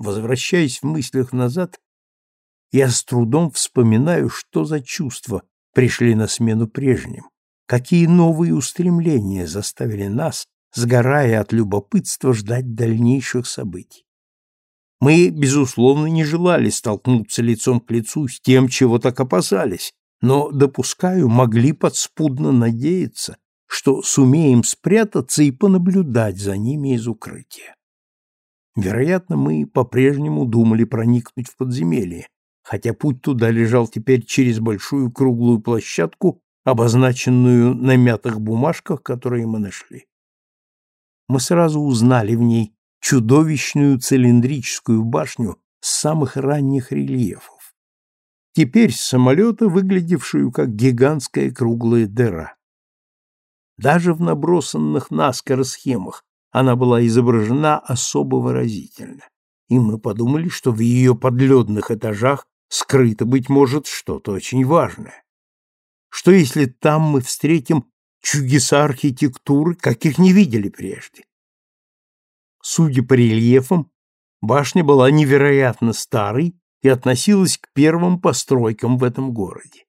Возвращаясь в мыслях назад, я с трудом вспоминаю, что за чувства пришли на смену прежним, какие новые устремления заставили нас, сгорая от любопытства, ждать дальнейших событий. Мы, безусловно, не желали столкнуться лицом к лицу с тем, чего так опасались, но, допускаю, могли подспудно надеяться, что сумеем спрятаться и понаблюдать за ними из укрытия. Вероятно, мы по-прежнему думали проникнуть в подземелье, хотя путь туда лежал теперь через большую круглую площадку, обозначенную на мятых бумажках, которые мы нашли. Мы сразу узнали в ней чудовищную цилиндрическую башню с самых ранних рельефов. Теперь с самолета, выглядевшую как гигантская круглая дыра. Даже в набросанных наскоро схемах она была изображена особо выразительно, и мы подумали, что в ее подледных этажах скрыто, быть может, что-то очень важное. Что если там мы встретим чудеса архитектуры, каких не видели прежде? Судя по рельефам, башня была невероятно старой и относилась к первым постройкам в этом городе.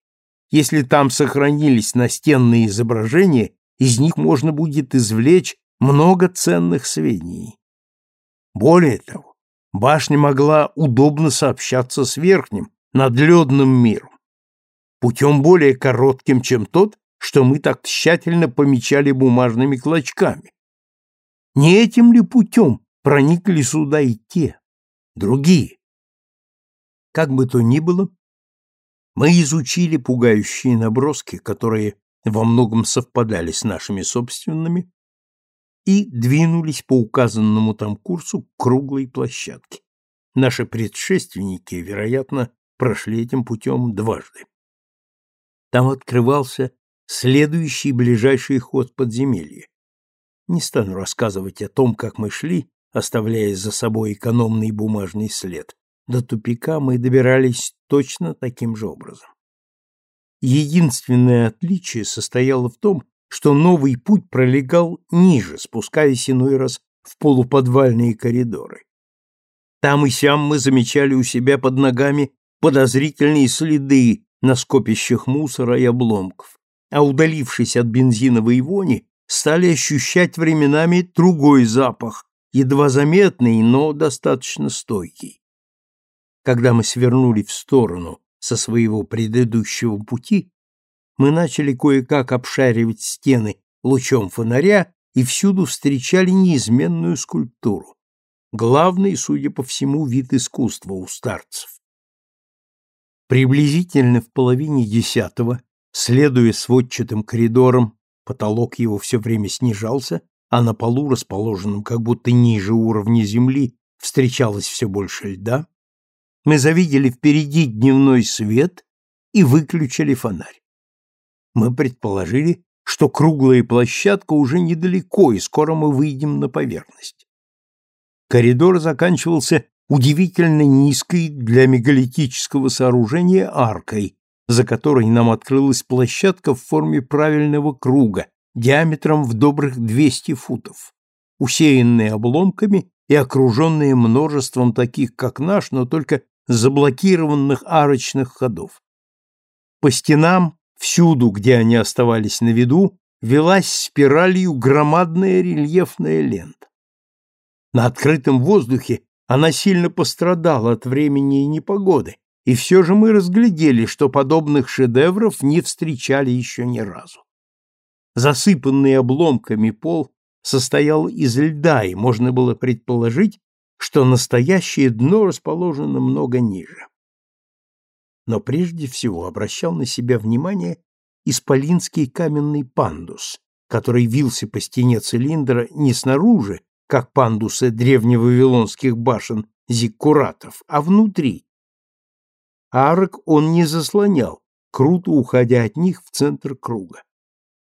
Если там сохранились настенные изображения, из них можно будет извлечь много ценных сведений. Более того, башня могла удобно сообщаться с верхним, надледным миром, путем более коротким, чем тот, что мы так тщательно помечали бумажными клочками. Не этим ли путем проникли сюда и те, другие? Как бы то ни было, мы изучили пугающие наброски, которые во многом совпадали с нашими собственными, и двинулись по указанному там курсу к круглой площадке. Наши предшественники, вероятно, прошли этим путем дважды. Там открывался следующий ближайший ход подземелья. Не стану рассказывать о том, как мы шли, оставляя за собой экономный бумажный след. До тупика мы добирались точно таким же образом. Единственное отличие состояло в том, что новый путь пролегал ниже, спускаясь иной раз в полуподвальные коридоры. Там и сям мы замечали у себя под ногами подозрительные следы на скопищах мусора и обломков, а удалившись от бензиновой вони, стали ощущать временами другой запах, едва заметный, но достаточно стойкий. Когда мы свернули в сторону со своего предыдущего пути, мы начали кое-как обшаривать стены лучом фонаря и всюду встречали неизменную скульптуру. Главный, судя по всему, вид искусства у старцев. Приблизительно в половине десятого, следуя сводчатым коридорам, потолок его все время снижался, а на полу, расположенном как будто ниже уровня земли, встречалось все больше льда, мы завидели впереди дневной свет и выключили фонарь. Мы предположили, что круглая площадка уже недалеко, и скоро мы выйдем на поверхность. Коридор заканчивался удивительно низкой для мегалитического сооружения аркой, за которой нам открылась площадка в форме правильного круга, диаметром в добрых 200 футов, усеянная обломками и окруженная множеством таких, как наш, но только заблокированных арочных ходов. По стенам, всюду, где они оставались на виду, велась спиралью громадная рельефная лента. На открытом воздухе она сильно пострадала от времени и непогоды, и все же мы разглядели, что подобных шедевров не встречали еще ни разу. Засыпанный обломками пол состоял из льда, и можно было предположить, что настоящее дно расположено много ниже. Но прежде всего обращал на себя внимание исполинский каменный пандус, который вился по стене цилиндра не снаружи, как пандусы древневавилонских башен зиккуратов, а внутри. Арок он не заслонял, круто уходя от них в центр круга.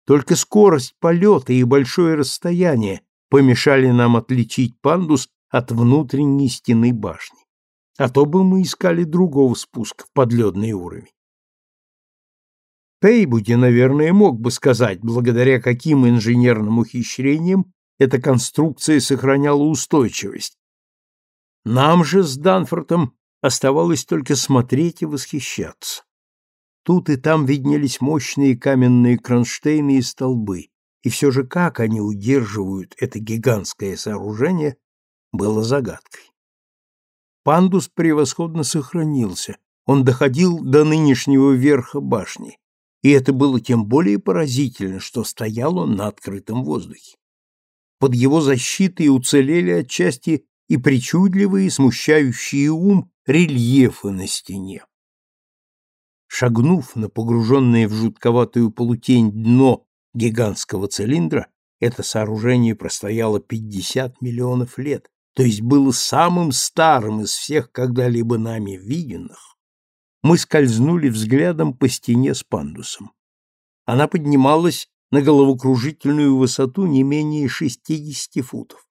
Только скорость полета и большое расстояние помешали нам отличить пандус от внутренней стены башни. А то бы мы искали другого спуска в подледный уровень. Пейбуди, наверное, мог бы сказать, благодаря каким инженерным ухищрениям эта конструкция сохраняла устойчивость. Нам же с Данфортом оставалось только смотреть и восхищаться. Тут и там виднелись мощные каменные кронштейны и столбы, и все же как они удерживают это гигантское сооружение, было загадкой. Пандус превосходно сохранился, он доходил до нынешнего верха башни, и это было тем более поразительно, что стоял он на открытом воздухе. Под его защитой уцелели отчасти и причудливые, смущающие ум рельефы на стене. Шагнув на погруженное в жутковатую полутень дно гигантского цилиндра, это сооружение простояло 50 миллионов лет, то есть было самым старым из всех когда-либо нами виденных, мы скользнули взглядом по стене с пандусом. Она поднималась на головокружительную высоту не менее 60 футов.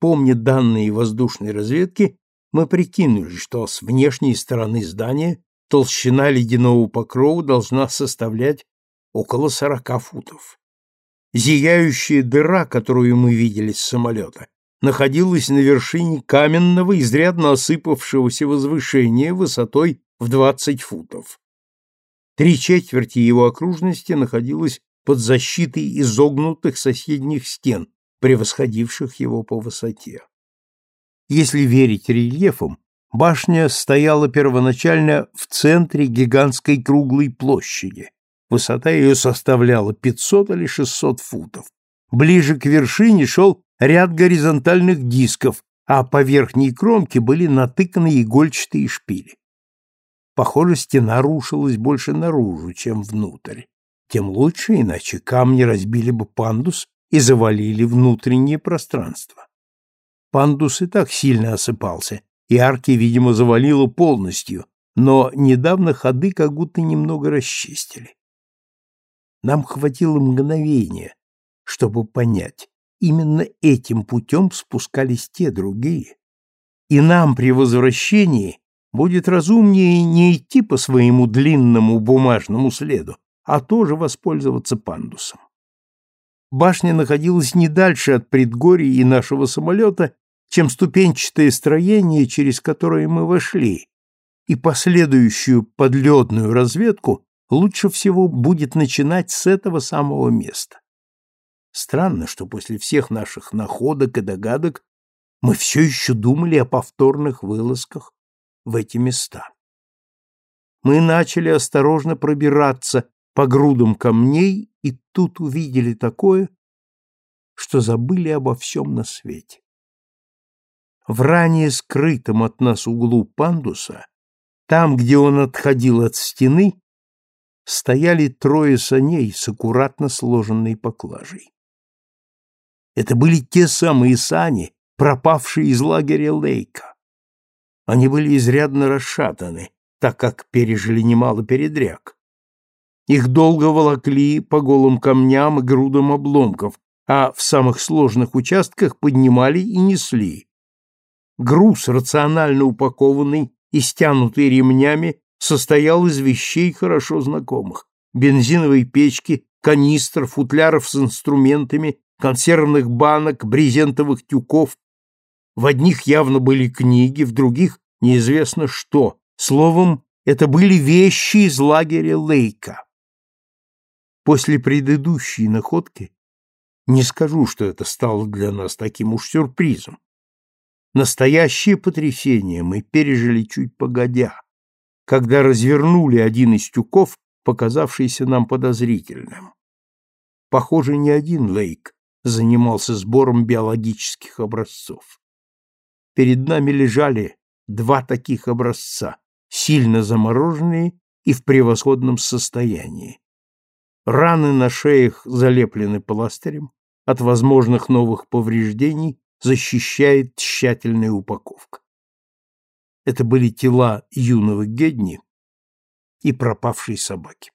Помня данные воздушной разведки, мы прикинули, что с внешней стороны здания толщина ледяного покрова должна составлять около 40 футов. Зияющая дыра, которую мы видели с самолета, находилась на вершине каменного, изрядно осыпавшегося возвышения высотой в 20 футов. Три четверти его окружности находилось под защитой изогнутых соседних стен, превосходивших его по высоте. Если верить рельефам, башня стояла первоначально в центре гигантской круглой площади. Высота ее составляла 500 или 600 футов. Ближе к вершине шел ряд горизонтальных дисков, а по верхней кромке были натыканы игольчатые шпили. Похоже, стена рушилась больше наружу, чем внутрь. Тем лучше, иначе камни разбили бы пандус и завалили внутреннее пространство. Пандус и так сильно осыпался, и арки, видимо, завалило полностью, но недавно ходы как будто немного расчистили. Нам хватило мгновения, чтобы понять, именно этим путем спускались те другие, и нам при возвращении будет разумнее не идти по своему длинному бумажному следу, а тоже воспользоваться пандусом. Башня находилась не дальше от предгорий и нашего самолета, чем ступенчатое строение, через которое мы вошли, и последующую подледную разведку лучше всего будет начинать с этого самого места. Странно, что после всех наших находок и догадок мы все еще думали о повторных вылазках в эти места. Мы начали осторожно пробираться по грудам камней и тут увидели такое, что забыли обо всем на свете. В ранее скрытом от нас углу пандуса, там, где он отходил от стены, стояли трое саней с аккуратно сложенной поклажей. Это были те самые сани, пропавшие из лагеря Лейка. Они были изрядно расшатаны, так как пережили немало передряг. Их долго волокли по голым камням и грудам обломков, а в самых сложных участках поднимали и несли. Груз, рационально упакованный и стянутый ремнями, состоял из вещей хорошо знакомых – бензиновой печки, канистр, футляров с инструментами, консервных банок, брезентовых тюков, в одних явно были книги, в других неизвестно что. Словом, это были вещи из лагеря Лейка. После предыдущей находки не скажу, что это стало для нас таким уж сюрпризом. Настоящее потрясение мы пережили чуть погодя, когда развернули один из тюков, показавшийся нам подозрительным. Похоже, не один Лейк занимался сбором биологических образцов. Перед нами лежали два таких образца, сильно замороженные и в превосходном состоянии. Раны на шеях залеплены пластырем, от возможных новых повреждений защищает тщательная упаковка. Это были тела юного Гедни и пропавшей собаки.